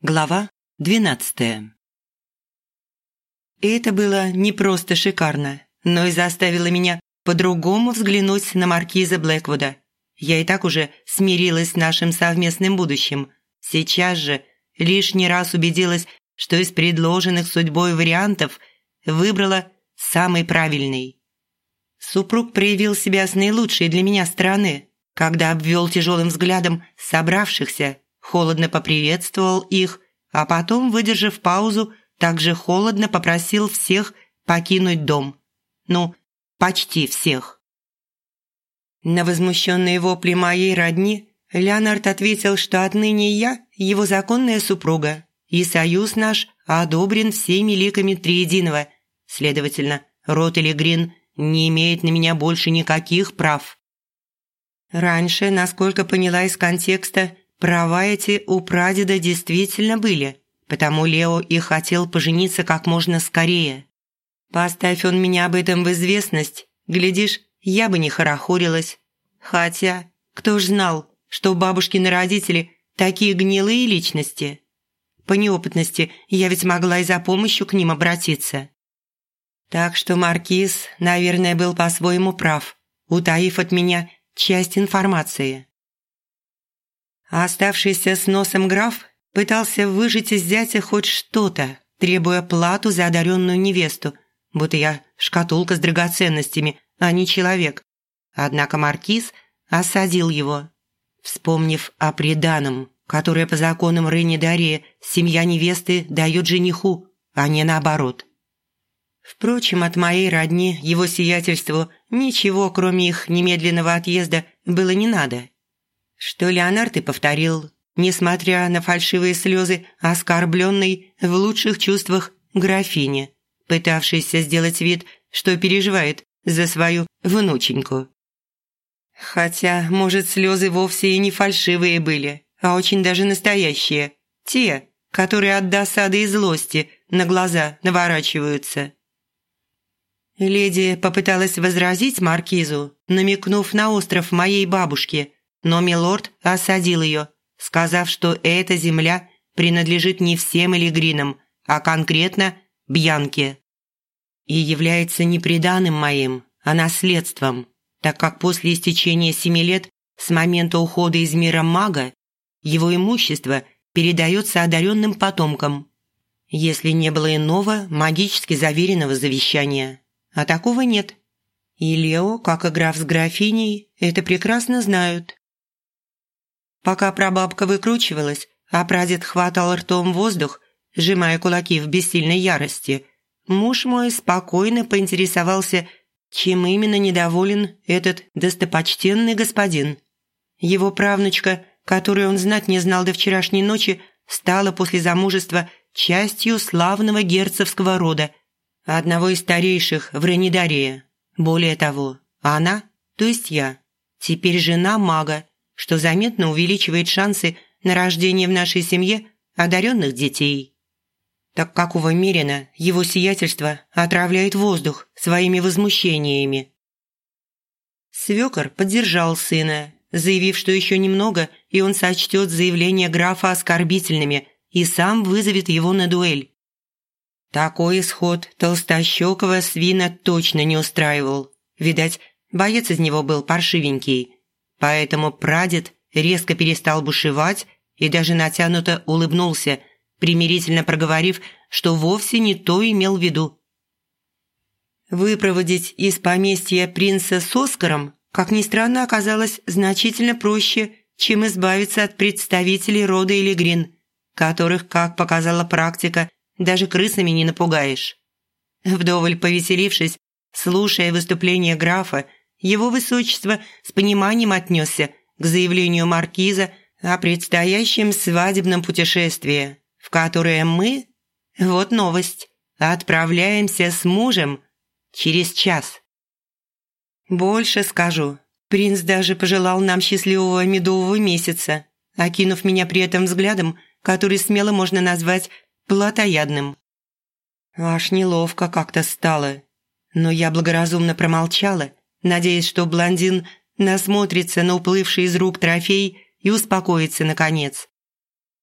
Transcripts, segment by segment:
Глава двенадцатая. Это было не просто шикарно, но и заставило меня по-другому взглянуть на маркиза Блэквуда. Я и так уже смирилась с нашим совместным будущим. Сейчас же лишний раз убедилась, что из предложенных судьбой вариантов выбрала самый правильный. Супруг проявил себя с наилучшей для меня стороны, когда обвел тяжелым взглядом собравшихся холодно поприветствовал их, а потом, выдержав паузу, также холодно попросил всех покинуть дом. Ну, почти всех. На возмущенные вопли моей родни Леонард ответил, что отныне я его законная супруга, и союз наш одобрен всеми ликами Триединого. Следовательно, Рот или Грин не имеет на меня больше никаких прав. Раньше, насколько поняла из контекста, Права эти у прадеда действительно были, потому Лео и хотел пожениться как можно скорее. Поставь он меня об этом в известность, глядишь, я бы не хорохорилась. Хотя, кто ж знал, что бабушкины родители такие гнилые личности? По неопытности я ведь могла и за помощью к ним обратиться. Так что Маркиз, наверное, был по-своему прав, утаив от меня часть информации а оставшийся с носом граф пытался выжить из зятя хоть что-то, требуя плату за одаренную невесту, будто я шкатулка с драгоценностями, а не человек. Однако маркиз осадил его, вспомнив о преданном, которое по законам Рыни Дария семья невесты дает жениху, а не наоборот. Впрочем, от моей родни его сиятельству ничего, кроме их немедленного отъезда, было не надо – что Леонард и повторил, несмотря на фальшивые слезы, оскорбленной в лучших чувствах графине, пытавшейся сделать вид, что переживает за свою внученьку. Хотя, может, слезы вовсе и не фальшивые были, а очень даже настоящие. Те, которые от досады и злости на глаза наворачиваются. Леди попыталась возразить маркизу, намекнув на остров моей бабушки – но милорд осадил ее, сказав, что эта земля принадлежит не всем Элигринам, а конкретно Бьянке. И является не приданым моим, а наследством, так как после истечения семи лет с момента ухода из мира мага его имущество передается одаренным потомкам, если не было иного магически заверенного завещания. А такого нет. И Лео, как и граф с графиней, это прекрасно знают. Пока прабабка выкручивалась, а прадед хватал ртом воздух, сжимая кулаки в бессильной ярости, муж мой спокойно поинтересовался, чем именно недоволен этот достопочтенный господин. Его правнучка, которую он знать не знал до вчерашней ночи, стала после замужества частью славного герцогского рода, одного из старейших в Ренидарии. Более того, она, то есть я, теперь жена мага, что заметно увеличивает шансы на рождение в нашей семье одаренных детей. Так как у Вамерина его сиятельство отравляет воздух своими возмущениями. Свекор поддержал сына, заявив, что еще немного, и он сочтет заявление графа оскорбительными и сам вызовет его на дуэль. Такой исход толстощекого свина точно не устраивал. Видать, боец из него был паршивенький – Поэтому прадед резко перестал бушевать и даже натянуто улыбнулся, примирительно проговорив, что вовсе не то имел в виду. Выпроводить из поместья принца с Оскаром, как ни странно, оказалось значительно проще, чем избавиться от представителей рода Илигрин, которых, как показала практика, даже крысами не напугаешь. Вдоволь повеселившись, слушая выступление графа, его высочество с пониманием отнесся к заявлению маркиза о предстоящем свадебном путешествии, в которое мы, вот новость, отправляемся с мужем через час. Больше скажу, принц даже пожелал нам счастливого медового месяца, окинув меня при этом взглядом, который смело можно назвать плотоядным. Аж неловко как-то стало, но я благоразумно промолчала надеясь, что блондин насмотрится на уплывший из рук трофей и успокоится наконец.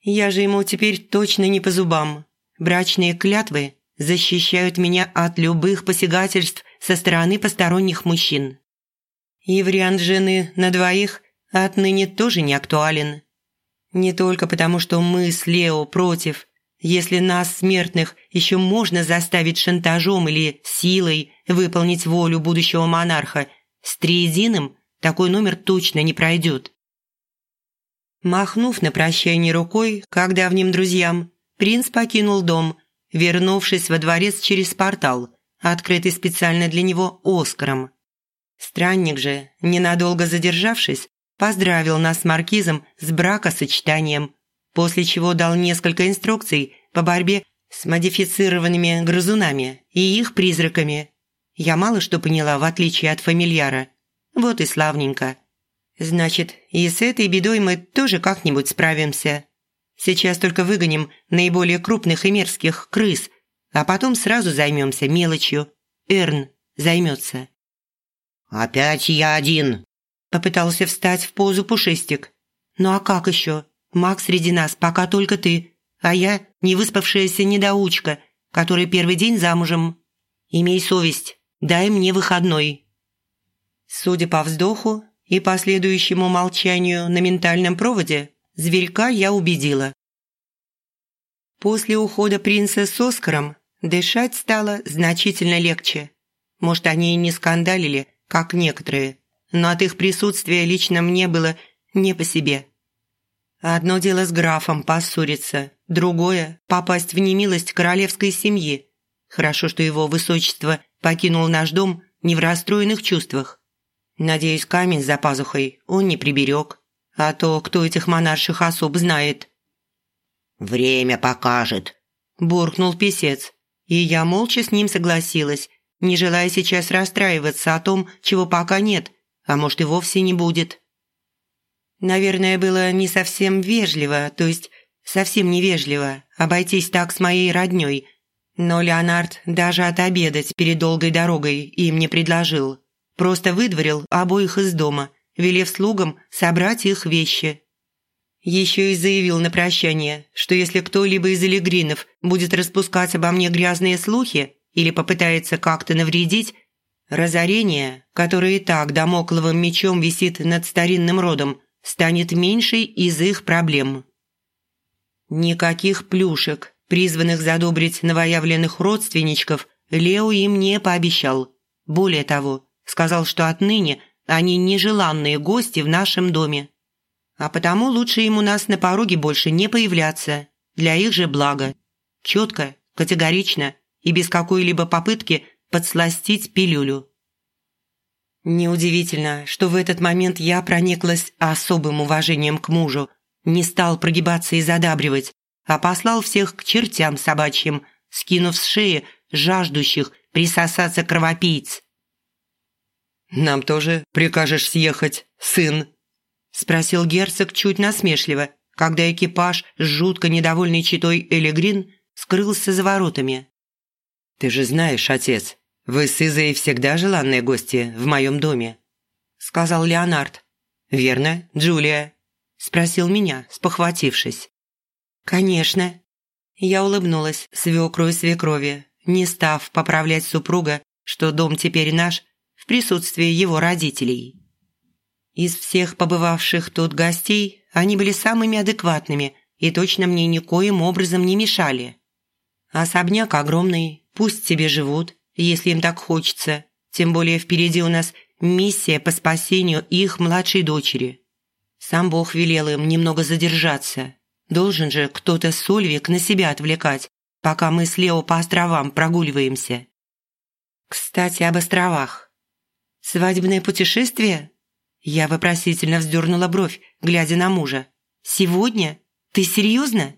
Я же ему теперь точно не по зубам. Брачные клятвы защищают меня от любых посягательств со стороны посторонних мужчин. И вариант жены на двоих отныне тоже не актуален. Не только потому, что мы с Лео против. Если нас, смертных, еще можно заставить шантажом или силой выполнить волю будущего монарха, с триединым такой номер точно не пройдет. Махнув на прощание рукой к давним друзьям, принц покинул дом, вернувшись во дворец через портал, открытый специально для него Оскаром. Странник же, ненадолго задержавшись, поздравил нас с маркизом с бракосочетанием, после чего дал несколько инструкций по борьбе с модифицированными грызунами и их призраками. Я мало что поняла, в отличие от фамильяра. Вот и славненько. Значит, и с этой бедой мы тоже как-нибудь справимся. Сейчас только выгоним наиболее крупных и мерзких крыс, а потом сразу займемся мелочью. Эрн займется. «Опять я один!» Попытался встать в позу пушистик. «Ну а как еще? Маг среди нас пока только ты, а я невыспавшаяся недоучка, который первый день замужем. Имей совесть, дай мне выходной». Судя по вздоху и последующему молчанию на ментальном проводе, зверька я убедила. После ухода принца с Оскаром дышать стало значительно легче. Может, они и не скандалили, как некоторые, но от их присутствия лично мне было не по себе. Одно дело с графом поссориться, другое – попасть в немилость королевской семьи. Хорошо, что его высочество покинул наш дом не в расстроенных чувствах. Надеюсь, камень за пазухой он не приберег, а то кто этих монарших особ знает. «Время покажет», – буркнул писец, и я молча с ним согласилась, не желая сейчас расстраиваться о том, чего пока нет, а может и вовсе не будет. Наверное, было не совсем вежливо, то есть совсем невежливо обойтись так с моей роднёй, но Леонард даже отобедать перед долгой дорогой им не предложил. Просто выдворил обоих из дома, велев слугам собрать их вещи. Еще и заявил на прощание, что если кто-либо из элегринов будет распускать обо мне грязные слухи или попытается как-то навредить, Разорение, которое и так домокловым мечом висит над старинным родом, станет меньшей из их проблем. Никаких плюшек, призванных задобрить новоявленных родственничков, Лео им не пообещал. Более того, сказал, что отныне они нежеланные гости в нашем доме. А потому лучше им у нас на пороге больше не появляться, для их же блага. Четко, категорично и без какой-либо попытки – подсластить пилюлю. Неудивительно, что в этот момент я прониклась особым уважением к мужу, не стал прогибаться и задабривать, а послал всех к чертям собачьим, скинув с шеи жаждущих присосаться кровопийц. «Нам тоже прикажешь съехать, сын?» – спросил герцог чуть насмешливо, когда экипаж с жутко недовольной читой Элегрин скрылся за воротами. «Ты же знаешь, отец, «Вы с Изой всегда желанные гости в моем доме», – сказал Леонард. «Верно, Джулия?» – спросил меня, спохватившись. «Конечно». Я улыбнулась свекру и свекрови, не став поправлять супруга, что дом теперь наш, в присутствии его родителей. Из всех побывавших тут гостей они были самыми адекватными и точно мне никоим образом не мешали. Особняк огромный, пусть себе живут, если им так хочется. Тем более впереди у нас миссия по спасению их младшей дочери. Сам Бог велел им немного задержаться. Должен же кто-то Сольвик на себя отвлекать, пока мы с Лео по островам прогуливаемся. Кстати, об островах. Свадебное путешествие? Я вопросительно вздернула бровь, глядя на мужа. «Сегодня? Ты серьезно?»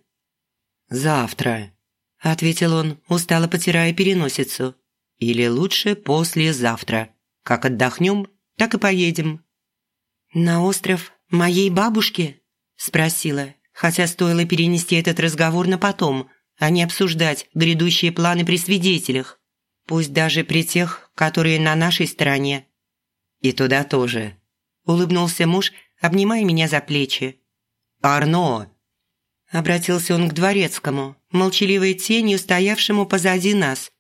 «Завтра», – ответил он, устало потирая переносицу. Или лучше послезавтра. Как отдохнем, так и поедем». «На остров моей бабушки?» – спросила, хотя стоило перенести этот разговор на потом, а не обсуждать грядущие планы при свидетелях, пусть даже при тех, которые на нашей стороне. «И туда тоже», – улыбнулся муж, обнимая меня за плечи. «Арно!» Обратился он к дворецкому, молчаливой тенью, стоявшему позади нас.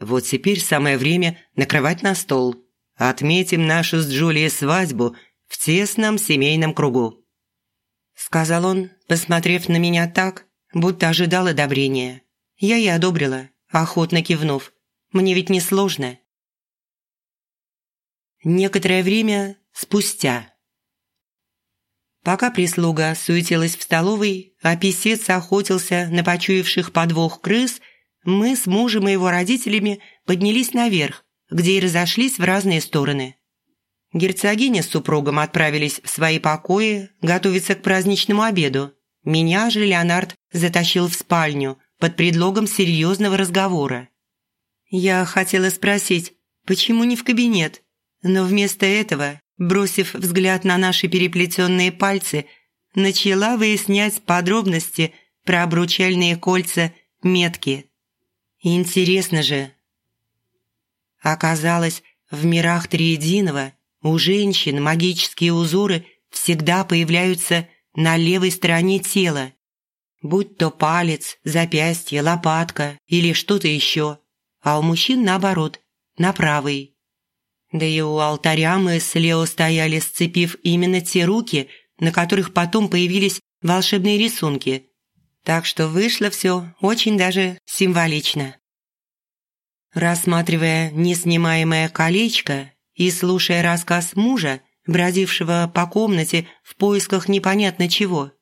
«Вот теперь самое время накрывать на стол. Отметим нашу с Джулией свадьбу в тесном семейном кругу». Сказал он, посмотрев на меня так, будто ожидал одобрения. Я и одобрила, охотно кивнув. Мне ведь не сложно. Некоторое время спустя. Пока прислуга суетилась в столовой, а писец охотился на почуявших подвох крыс, мы с мужем и его родителями поднялись наверх, где и разошлись в разные стороны. Герцогиня с супругом отправились в свои покои готовиться к праздничному обеду. Меня же Леонард затащил в спальню под предлогом серьезного разговора. Я хотела спросить, почему не в кабинет, но вместо этого бросив взгляд на наши переплетенные пальцы, начала выяснять подробности про обручальные кольца метки. Интересно же. Оказалось, в мирах Триединого у женщин магические узоры всегда появляются на левой стороне тела, будь то палец, запястье, лопатка или что-то еще, а у мужчин наоборот, на правой. Да и у алтаря мы с Лео стояли, сцепив именно те руки, на которых потом появились волшебные рисунки. Так что вышло все очень даже символично. Рассматривая неснимаемое колечко и слушая рассказ мужа, бродившего по комнате в поисках непонятно чего,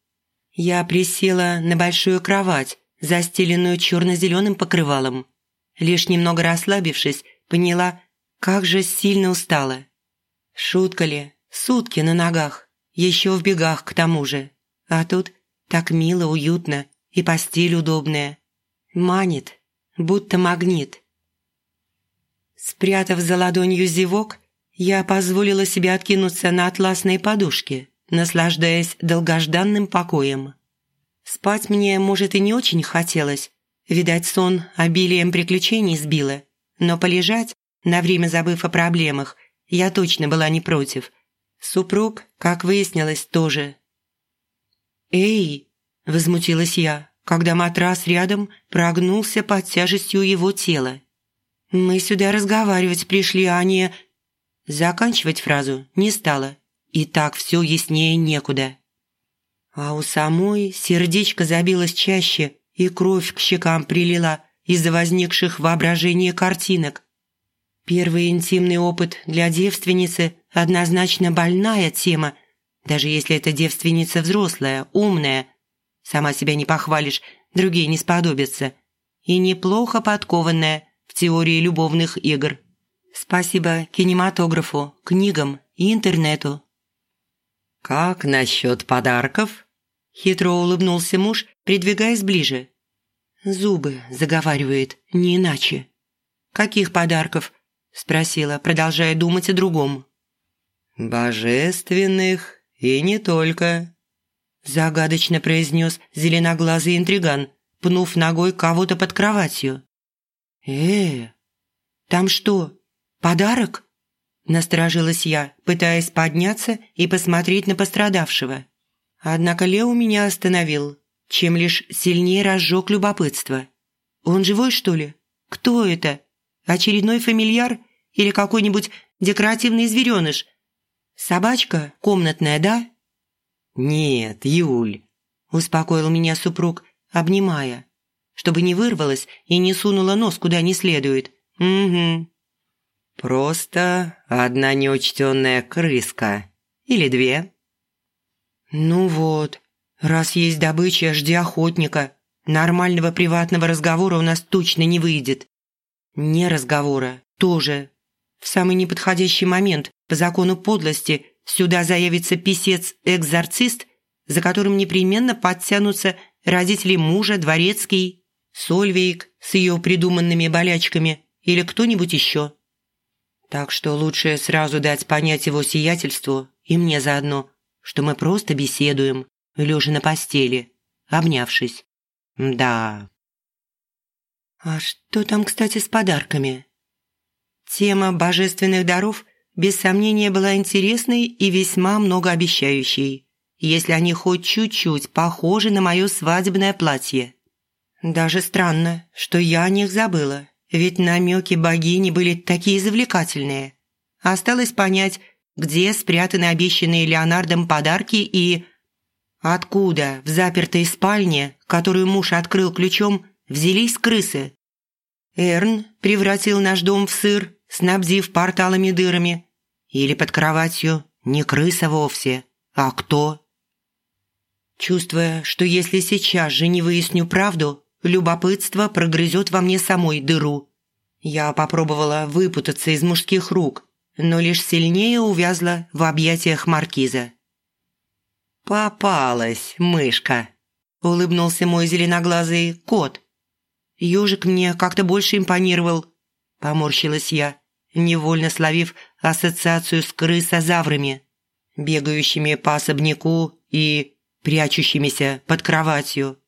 я присела на большую кровать, застеленную черно-зеленым покрывалом. Лишь немного расслабившись, поняла, как же сильно устала. Шутка ли, сутки на ногах, еще в бегах к тому же. А тут так мило, уютно и постель удобная. Манит, будто магнит. Спрятав за ладонью зевок, я позволила себе откинуться на атласные подушки, наслаждаясь долгожданным покоем. Спать мне, может, и не очень хотелось. Видать, сон обилием приключений сбило. Но полежать на время забыв о проблемах, я точно была не против. Супруг, как выяснилось, тоже. «Эй!» – возмутилась я, когда матрас рядом прогнулся под тяжестью его тела. «Мы сюда разговаривать пришли, а не...» Заканчивать фразу не стала. И так все яснее некуда. А у самой сердечко забилось чаще, и кровь к щекам прилила из-за возникших воображения картинок. Первый интимный опыт для девственницы – однозначно больная тема, даже если эта девственница взрослая, умная. Сама себя не похвалишь, другие не сподобятся. И неплохо подкованная в теории любовных игр. Спасибо кинематографу, книгам и интернету. «Как насчет подарков?» Хитро улыбнулся муж, придвигаясь ближе. «Зубы», – заговаривает, – «не иначе». «Каких подарков?» спросила, продолжая думать о другом. «Божественных и не только», – загадочно произнес зеленоглазый интриган, пнув ногой кого-то под кроватью. «Э, там что, подарок?» – насторожилась я, пытаясь подняться и посмотреть на пострадавшего. Однако Лео меня остановил, чем лишь сильнее разжег любопытство. «Он живой, что ли? Кто это? Очередной фамильяр или какой-нибудь декоративный звереныш. Собачка комнатная, да?» «Нет, Юль», – успокоил меня супруг, обнимая, чтобы не вырвалась и не сунула нос куда не следует. «Угу». «Просто одна неучтенная крыска. Или две». «Ну вот, раз есть добыча, жди охотника. Нормального приватного разговора у нас точно не выйдет». «Не разговора, тоже в самый неподходящий момент по закону подлости сюда заявится писец-экзорцист, за которым непременно подтянутся родители мужа, дворецкий, Сольвейк с ее придуманными болячками или кто-нибудь еще. Так что лучше сразу дать понять его сиятельству и мне заодно, что мы просто беседуем, лежа на постели, обнявшись. Да. А что там, кстати, с подарками? Тема божественных даров без сомнения была интересной и весьма многообещающей. если они хоть чуть-чуть похожи на мое свадебное платье. Даже странно, что я о них забыла, ведь намеки богини были такие завлекательные. Осталось понять, где спрятаны обещанные Леонардом подарки и... Откуда в запертой спальне, которую муж открыл ключом, взялись крысы? Эрн превратил наш дом в сыр, снабдив порталами дырами. Или под кроватью не крыса вовсе, а кто? Чувствуя, что если сейчас же не выясню правду, любопытство прогрызет во мне самой дыру. Я попробовала выпутаться из мужских рук, но лишь сильнее увязла в объятиях маркиза. «Попалась, мышка!» – улыбнулся мой зеленоглазый кот. «Ежик мне как-то больше импонировал», – поморщилась я, невольно словив ассоциацию с крысозаврами, бегающими по особняку и прячущимися под кроватью.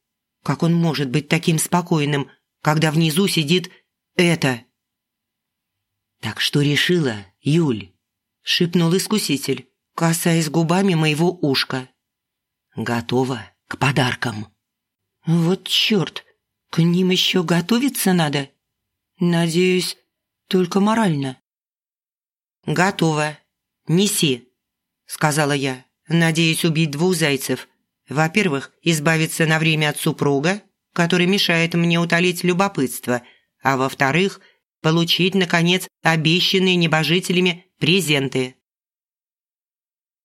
Как он может быть таким спокойным, когда внизу сидит это? «Так что решила, Юль?» – шепнул искуситель, касаясь губами моего ушка. «Готова к подаркам». «Вот черт, к ним еще готовиться надо. Надеюсь, только морально». «Готово. Неси», – сказала я, надеясь убить двух зайцев – во-первых, избавиться на время от супруга, который мешает мне утолить любопытство, а во-вторых, получить, наконец, обещанные небожителями презенты.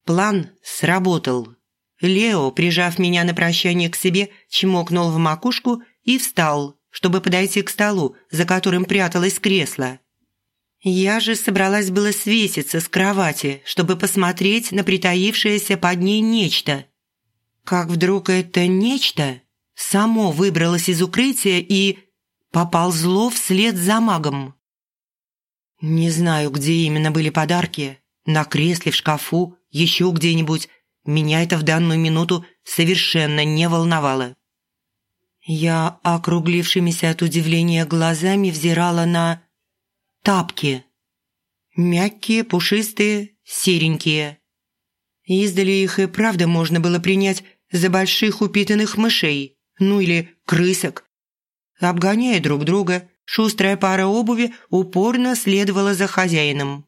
План сработал. Лео, прижав меня на прощание к себе, чмокнул в макушку и встал, чтобы подойти к столу, за которым пряталось кресло. Я же собралась было свеситься с кровати, чтобы посмотреть на притаившееся под ней нечто – как вдруг это нечто само выбралось из укрытия и поползло вслед за магом. Не знаю, где именно были подарки, на кресле, в шкафу, еще где-нибудь. Меня это в данную минуту совершенно не волновало. Я округлившимися от удивления глазами взирала на тапки. Мягкие, пушистые, серенькие. Издали их и правда можно было принять за больших упитанных мышей, ну или крысок. Обгоняя друг друга, шустрая пара обуви упорно следовала за хозяином.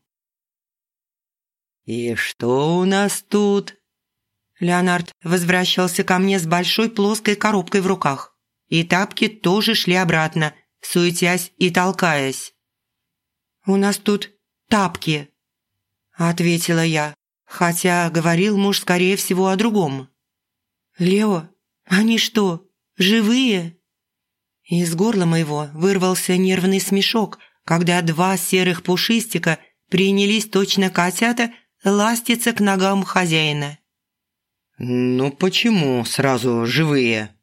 «И что у нас тут?» Леонард возвращался ко мне с большой плоской коробкой в руках. И тапки тоже шли обратно, суетясь и толкаясь. «У нас тут тапки», – ответила я, хотя говорил муж, скорее всего, о другом. «Лео, они что, живые?» Из горла моего вырвался нервный смешок, когда два серых пушистика принялись точно котята ластиться к ногам хозяина. «Ну почему сразу живые?»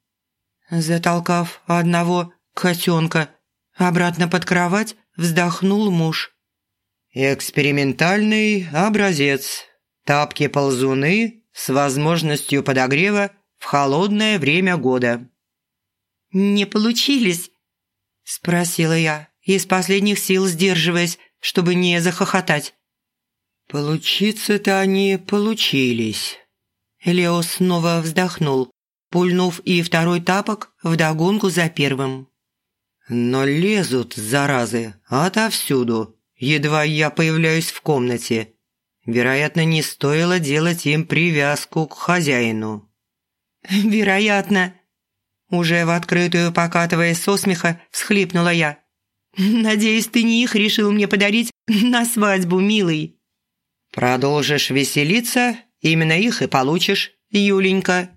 Затолкав одного котенка обратно под кровать, вздохнул муж. «Экспериментальный образец. Тапки-ползуны с возможностью подогрева в холодное время года». «Не получились?» – спросила я, из последних сил сдерживаясь, чтобы не захохотать. «Получиться-то они получились». Лео снова вздохнул, пульнув и второй тапок вдогонку за первым. «Но лезут, заразы, отовсюду, едва я появляюсь в комнате. Вероятно, не стоило делать им привязку к хозяину». «Вероятно». Уже в открытую, покатываясь со смеха, всхлипнула я. «Надеюсь, ты не их решил мне подарить на свадьбу, милый». «Продолжишь веселиться, именно их и получишь, Юленька»,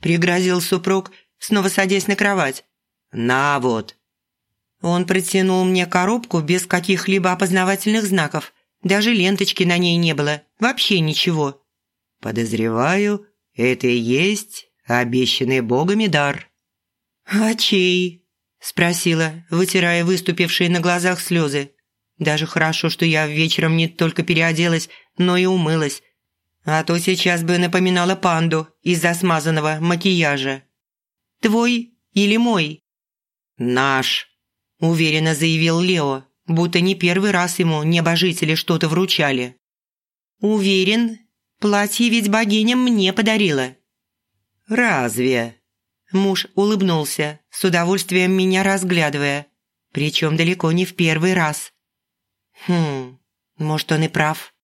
пригрозил супруг, снова садясь на кровать. «На вот». Он протянул мне коробку без каких-либо опознавательных знаков. Даже ленточки на ней не было. Вообще ничего. «Подозреваю, это и есть обещанный богами дар». «А чей?» – спросила, вытирая выступившие на глазах слезы. «Даже хорошо, что я вечером не только переоделась, но и умылась. А то сейчас бы напоминала панду из-за смазанного макияжа. Твой или мой?» «Наш», – уверенно заявил Лео, будто не первый раз ему небожители что-то вручали. «Уверен?» Платье ведь богиня мне подарила». «Разве?» Муж улыбнулся, с удовольствием меня разглядывая, причем далеко не в первый раз. Хм, может, он и прав.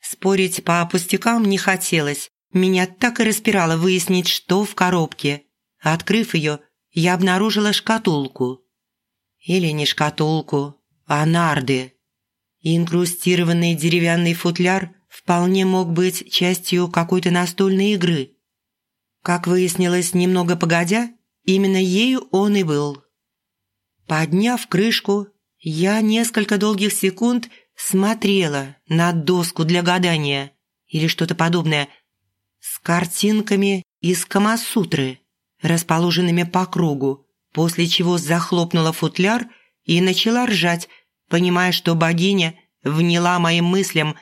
Спорить по пустякам не хотелось. Меня так и распирало выяснить, что в коробке. Открыв ее, я обнаружила шкатулку. Или не шкатулку, а нарды. Инкрустированный деревянный футляр вполне мог быть частью какой-то настольной игры. Как выяснилось немного погодя, именно ею он и был. Подняв крышку, я несколько долгих секунд смотрела на доску для гадания или что-то подобное с картинками из Камасутры, расположенными по кругу, после чего захлопнула футляр и начала ржать, понимая, что богиня вняла моим мыслям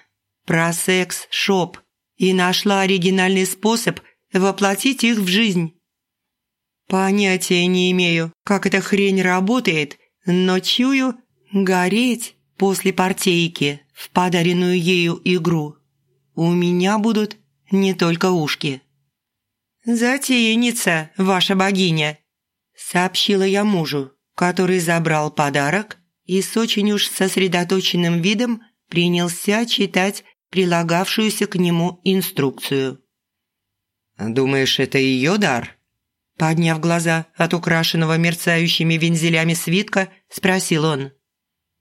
про секс-шоп и нашла оригинальный способ воплотить их в жизнь. Понятия не имею, как эта хрень работает, но чую гореть после партейки в подаренную ею игру. У меня будут не только ушки. «Затейница, ваша богиня», – сообщила я мужу, который забрал подарок и с очень уж сосредоточенным видом принялся читать прилагавшуюся к нему инструкцию. «Думаешь, это ее дар?» Подняв глаза от украшенного мерцающими вензелями свитка, спросил он.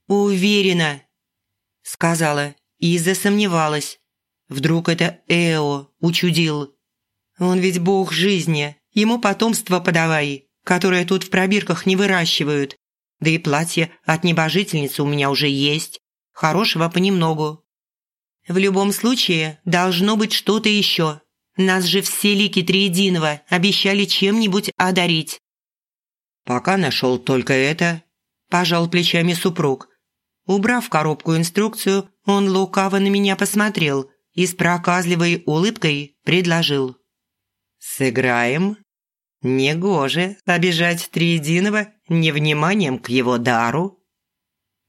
«Уверена», — сказала и засомневалась. Вдруг это Эо учудил. Он ведь бог жизни, ему потомство подавай, которое тут в пробирках не выращивают. Да и платье от небожительницы у меня уже есть, хорошего понемногу. В любом случае, должно быть что-то еще. Нас же все лики Триединого обещали чем-нибудь одарить». «Пока нашел только это», – пожал плечами супруг. Убрав коробку инструкцию, он лукаво на меня посмотрел и с проказливой улыбкой предложил. «Сыграем?» «Негоже обижать Триединого невниманием к его дару».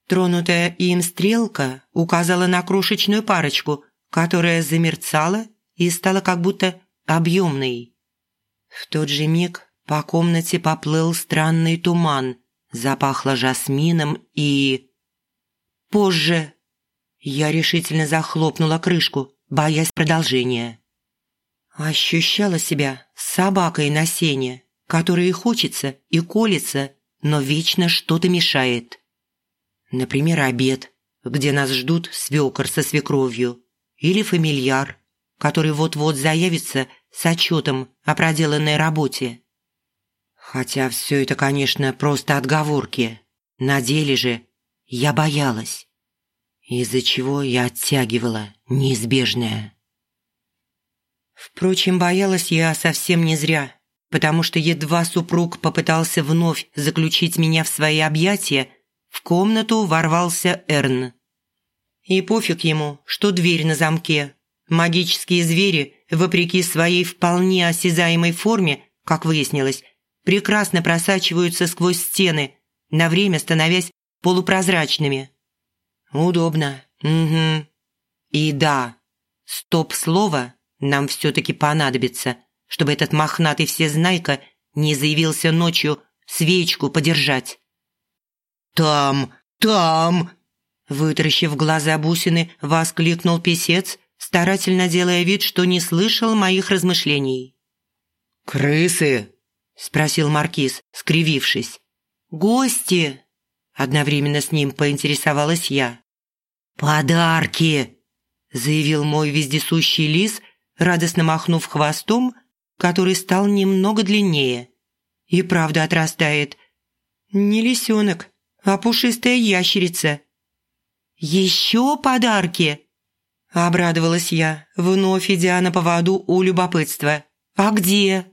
Тронутая им стрелка указала на крошечную парочку, которая замерцала и стала как будто объемной. В тот же миг по комнате поплыл странный туман, запахло жасмином и... Позже я решительно захлопнула крышку, боясь продолжения. Ощущала себя собакой на сене, которой хочется и колется, но вечно что-то мешает. Например, обед, где нас ждут свекор со свекровью, или фамильяр, который вот-вот заявится с отчетом о проделанной работе. Хотя все это, конечно, просто отговорки. На деле же я боялась, из-за чего я оттягивала неизбежное. Впрочем, боялась я совсем не зря, потому что едва супруг попытался вновь заключить меня в свои объятия, в комнату ворвался Эрн. И пофиг ему, что дверь на замке, Магические звери, вопреки своей вполне осязаемой форме, как выяснилось, прекрасно просачиваются сквозь стены, на время становясь полупрозрачными. Удобно. Угу. И да, стоп-слово нам все-таки понадобится, чтобы этот мохнатый всезнайка не заявился ночью свечку подержать. «Там, там!» Вытаращив глаза бусины, воскликнул писец старательно делая вид, что не слышал моих размышлений. «Крысы?» – спросил Маркиз, скривившись. «Гости!» – одновременно с ним поинтересовалась я. «Подарки!» – заявил мой вездесущий лис, радостно махнув хвостом, который стал немного длиннее. И правда отрастает. Не лисенок, а пушистая ящерица. «Еще подарки!» Обрадовалась я, вновь идя на поводу у любопытства. «А где?»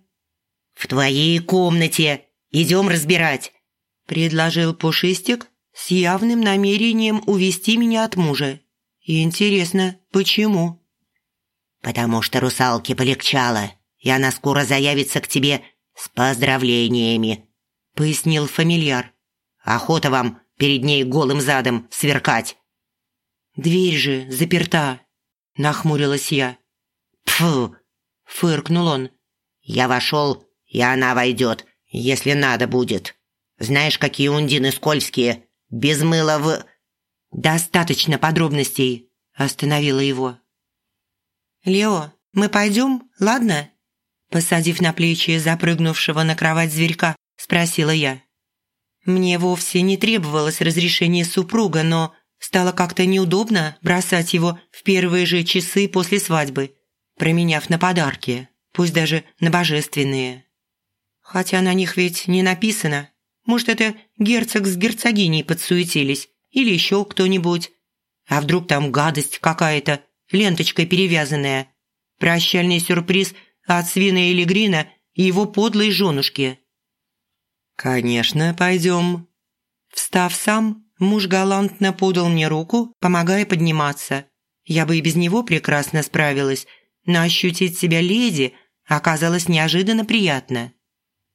«В твоей комнате. Идем разбирать», – предложил Пушистик с явным намерением увести меня от мужа. «Интересно, почему?» «Потому что русалке полегчало, и она скоро заявится к тебе с поздравлениями», – пояснил фамильяр. «Охота вам перед ней голым задом сверкать». «Дверь же заперта», – нахмурилась я. «Фу!» – фыркнул он. «Я вошел, и она войдет, если надо будет. Знаешь, какие ундины скользкие, без мыла в...» «Достаточно подробностей», – остановила его. «Лео, мы пойдем, ладно?» Посадив на плечи запрыгнувшего на кровать зверька, спросила я. Мне вовсе не требовалось разрешение супруга, но стало как-то неудобно бросать его в первые же часы после свадьбы, променяв на подарки, пусть даже на божественные. Хотя на них ведь не написано. Может, это герцог с герцогиней подсуетились или еще кто-нибудь. А вдруг там гадость какая-то, ленточкой перевязанная. Прощальный сюрприз от свина или грина и его подлой женушки. «Конечно, пойдем». Встав сам, муж галантно подал мне руку, помогая подниматься. Я бы и без него прекрасно справилась, но ощутить себя леди оказалось неожиданно приятно.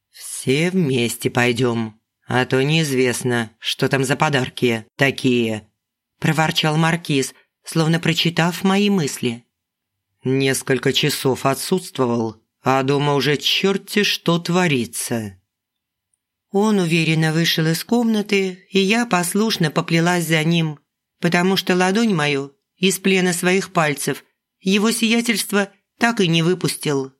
«Все вместе пойдем, а то неизвестно, что там за подарки такие», – проворчал Маркиз, словно прочитав мои мысли. «Несколько часов отсутствовал, а дома уже черти что творится». Он уверенно вышел из комнаты, и я послушно поплелась за ним, потому что ладонь мою из плена своих пальцев его сиятельство так и не выпустил.